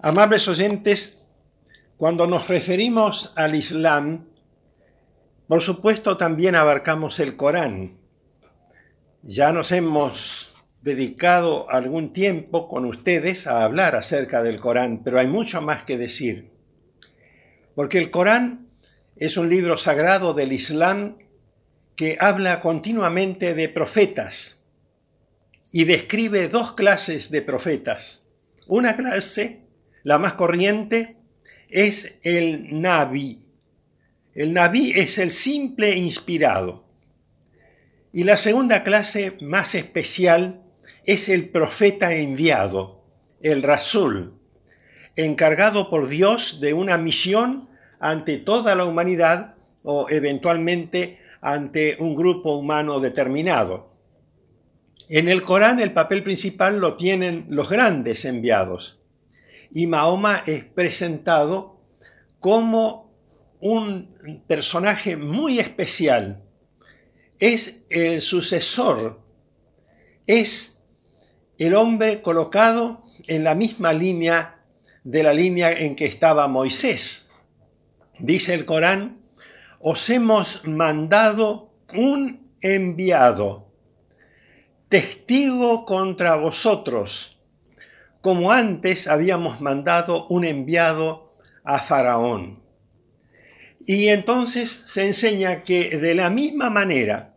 Amables oyentes, cuando nos referimos al Islam, por supuesto también abarcamos el Corán. Ya nos hemos dedicado algún tiempo con ustedes a hablar acerca del Corán, pero hay mucho más que decir. Porque el Corán es un libro sagrado del Islam que habla continuamente de profetas y describe dos clases de profetas. Una clase la más corriente es el Nabi. El Nabi es el simple inspirado. Y la segunda clase más especial es el profeta enviado, el Rasul, encargado por Dios de una misión ante toda la humanidad o eventualmente ante un grupo humano determinado. En el Corán el papel principal lo tienen los grandes enviados, y Mahoma es presentado como un personaje muy especial. Es el sucesor, es el hombre colocado en la misma línea de la línea en que estaba Moisés. Dice el Corán, os hemos mandado un enviado, testigo contra vosotros como antes habíamos mandado un enviado a Faraón. Y entonces se enseña que de la misma manera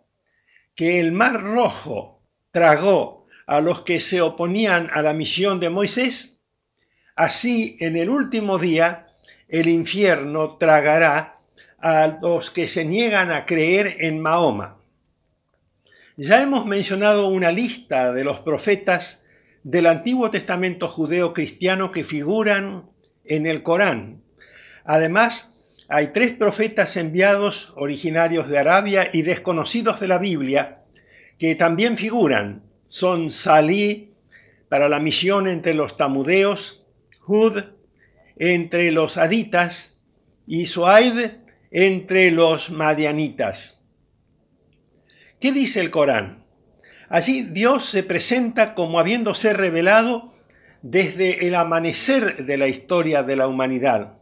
que el mar rojo tragó a los que se oponían a la misión de Moisés, así en el último día el infierno tragará a los que se niegan a creer en Mahoma. Ya hemos mencionado una lista de los profetas del Antiguo Testamento judeo-cristiano que figuran en el Corán. Además, hay tres profetas enviados originarios de Arabia y desconocidos de la Biblia que también figuran. Son Salí para la misión entre los tamudeos, Hud entre los aditas y Suaid entre los madianitas. ¿Qué dice el Corán? Allí Dios se presenta como habiéndose revelado desde el amanecer de la historia de la humanidad.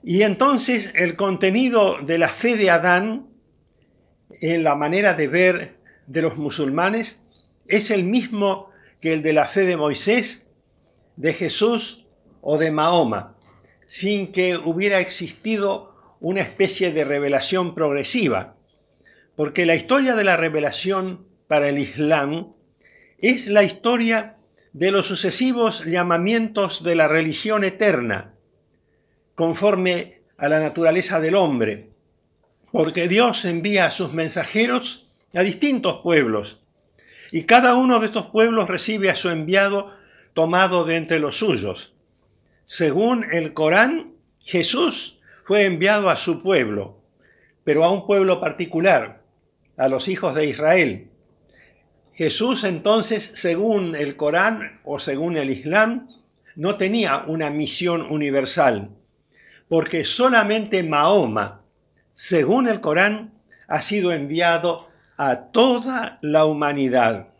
Y entonces el contenido de la fe de Adán, en la manera de ver de los musulmanes, es el mismo que el de la fe de Moisés, de Jesús o de Mahoma, sin que hubiera existido una especie de revelación progresiva, porque la historia de la revelación para el Islam es la historia de los sucesivos llamamientos de la religión eterna, conforme a la naturaleza del hombre, porque Dios envía a sus mensajeros a distintos pueblos, y cada uno de estos pueblos recibe a su enviado tomado de entre los suyos. Según el Corán, Jesús fue enviado a su pueblo, pero a un pueblo particular, a los hijos de Israel. Jesús entonces, según el Corán o según el Islam, no tenía una misión universal, porque solamente Mahoma, según el Corán, ha sido enviado a toda la humanidad.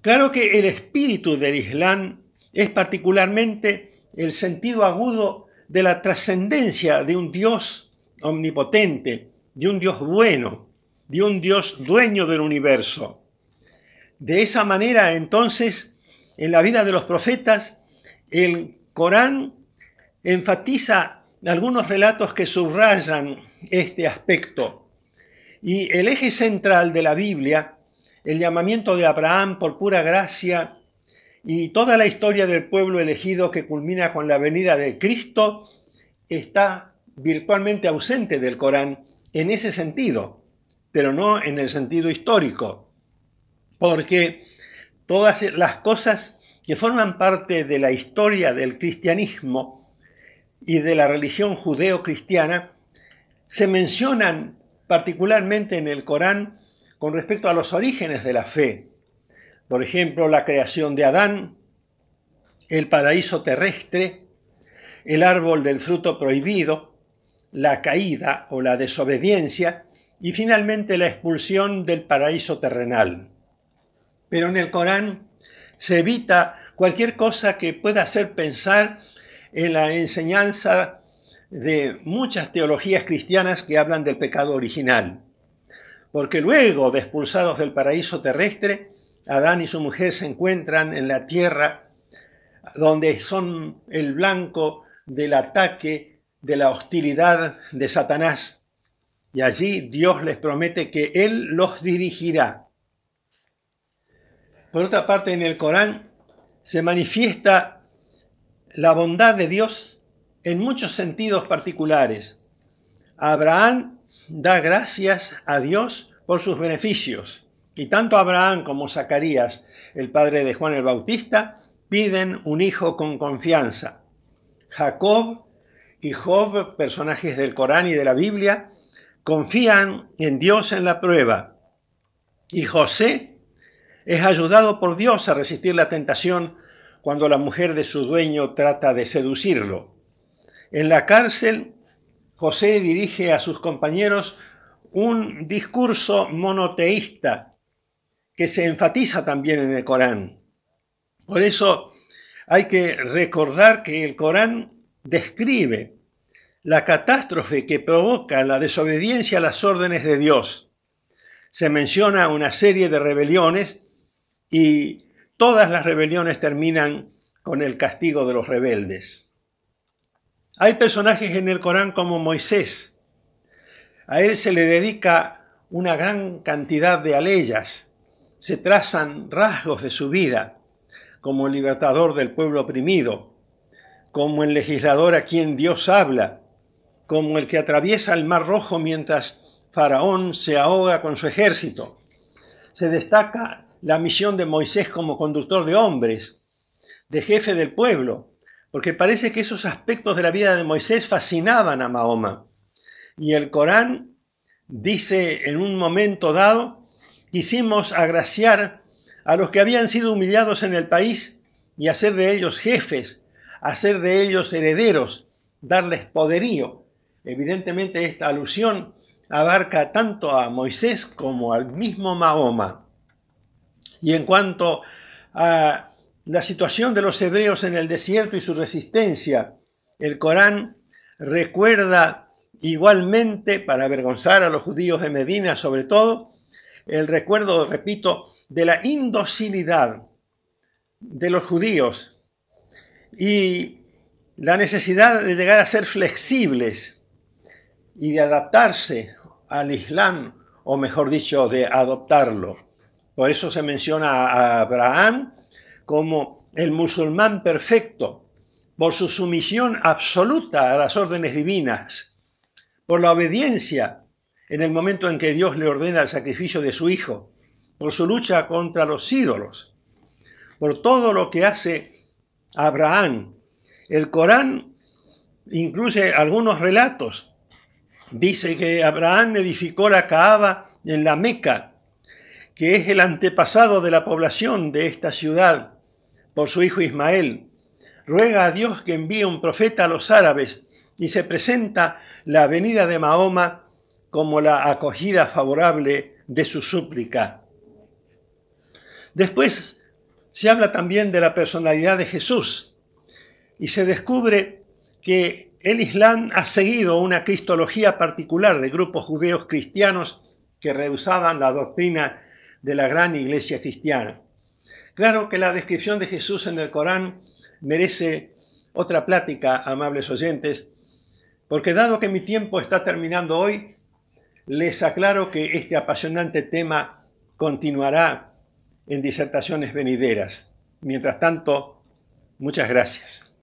Claro que el espíritu del Islam es particularmente el sentido agudo de la trascendencia de un Dios omnipotente, de un Dios bueno, de un Dios dueño del universo. De esa manera, entonces, en la vida de los profetas, el Corán enfatiza algunos relatos que subrayan este aspecto. Y el eje central de la Biblia, el llamamiento de Abraham por pura gracia y toda la historia del pueblo elegido que culmina con la venida de Cristo, está virtualmente ausente del Corán en ese sentido pero no en el sentido histórico, porque todas las cosas que forman parte de la historia del cristianismo y de la religión judeo-cristiana se mencionan particularmente en el Corán con respecto a los orígenes de la fe. Por ejemplo, la creación de Adán, el paraíso terrestre, el árbol del fruto prohibido, la caída o la desobediencia y finalmente la expulsión del paraíso terrenal. Pero en el Corán se evita cualquier cosa que pueda hacer pensar en la enseñanza de muchas teologías cristianas que hablan del pecado original. Porque luego de expulsados del paraíso terrestre, Adán y su mujer se encuentran en la tierra donde son el blanco del ataque, de la hostilidad de Satanás. Y allí Dios les promete que Él los dirigirá. Por otra parte, en el Corán se manifiesta la bondad de Dios en muchos sentidos particulares. Abraham da gracias a Dios por sus beneficios. Y tanto Abraham como Zacarías, el padre de Juan el Bautista, piden un hijo con confianza. Jacob y Job, personajes del Corán y de la Biblia, confían en Dios en la prueba. Y José es ayudado por Dios a resistir la tentación cuando la mujer de su dueño trata de seducirlo. En la cárcel, José dirige a sus compañeros un discurso monoteísta que se enfatiza también en el Corán. Por eso hay que recordar que el Corán describe la catástrofe que provoca la desobediencia a las órdenes de Dios. Se menciona una serie de rebeliones y todas las rebeliones terminan con el castigo de los rebeldes. Hay personajes en el Corán como Moisés. A él se le dedica una gran cantidad de aleyas. Se trazan rasgos de su vida como el libertador del pueblo oprimido, como el legislador a quien Dios habla, como el que atraviesa el mar rojo mientras Faraón se ahoga con su ejército. Se destaca la misión de Moisés como conductor de hombres, de jefe del pueblo, porque parece que esos aspectos de la vida de Moisés fascinaban a Mahoma. Y el Corán dice en un momento dado, quisimos agraciar a los que habían sido humillados en el país y hacer de ellos jefes, hacer de ellos herederos, darles poderío. Evidentemente esta alusión abarca tanto a Moisés como al mismo Mahoma. Y en cuanto a la situación de los hebreos en el desierto y su resistencia, el Corán recuerda igualmente, para avergonzar a los judíos de Medina sobre todo, el recuerdo, repito, de la indocilidad de los judíos y la necesidad de llegar a ser flexibles y de adaptarse al Islam, o mejor dicho, de adoptarlo. Por eso se menciona a Abraham como el musulmán perfecto, por su sumisión absoluta a las órdenes divinas, por la obediencia en el momento en que Dios le ordena el sacrificio de su hijo, por su lucha contra los ídolos, por todo lo que hace Abraham. El Corán incluye algunos relatos. Dice que Abraham edificó la Kaaba en la Meca que es el antepasado de la población de esta ciudad por su hijo Ismael, ruega a Dios que envíe un profeta a los árabes y se presenta la venida de Mahoma como la acogida favorable de su súplica. Después se habla también de la personalidad de Jesús y se descubre que el Islam ha seguido una cristología particular de grupos judeos cristianos que rehusaban la doctrina de la gran iglesia cristiana. Claro que la descripción de Jesús en el Corán merece otra plática, amables oyentes, porque dado que mi tiempo está terminando hoy, les aclaro que este apasionante tema continuará en disertaciones venideras. Mientras tanto, muchas gracias.